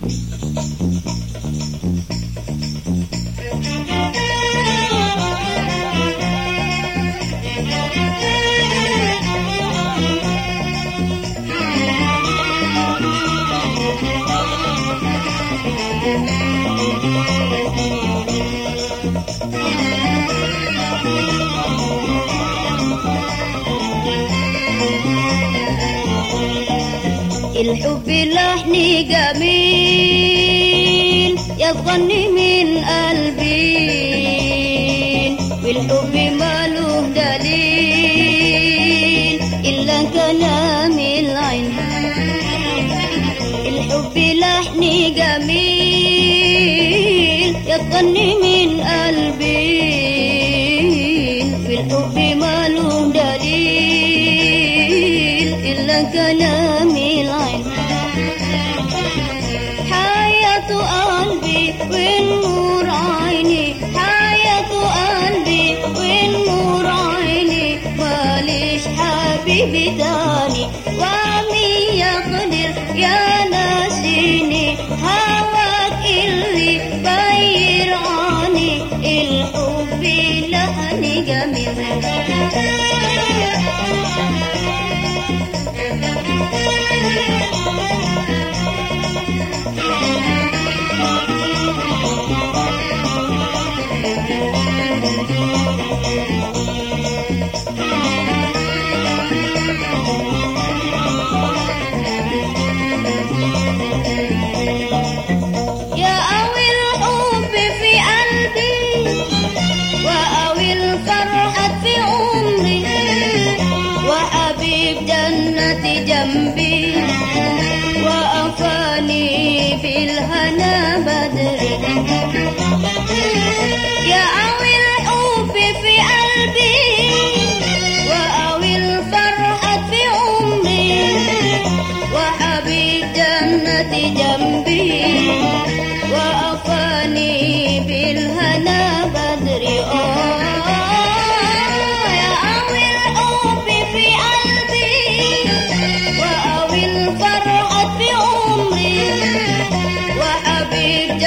Música الحب لحني جميل يغني من قلبي. والحب ماله دليل إلا كلام العين. الحب لحني جميل يغني من قلبي. والحب ماله دليل إلا كلام حبيبي تاني ومين يقدر يا ناسيني هواك اللي غير عني الحب لهني جميل. وحبيب جنتي جنبي وأفاني بالهنا بدري. يا أوي الحب في قلبي وأوي الفرحة في عمري. وحبيب جنتي جنبي عمري وحبيب